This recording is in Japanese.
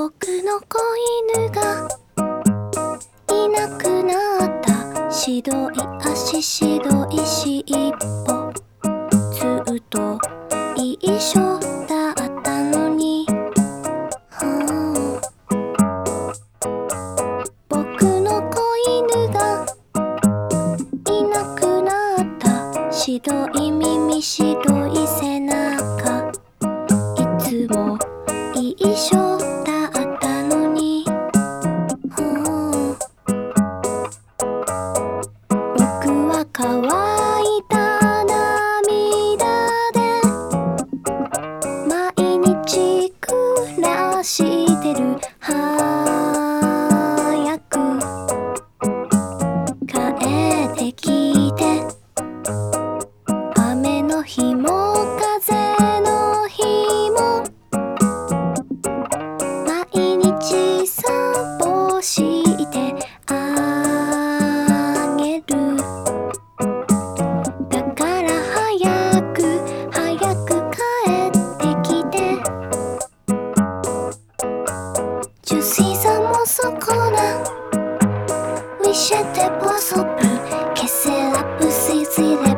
僕の子犬がいなくなった。白い足白い尻尾。ずっと一緒だったのに、はあ。僕の子犬がいなくなった。白い耳白い背中。いつも一緒 Huh? te te posso que c'est la.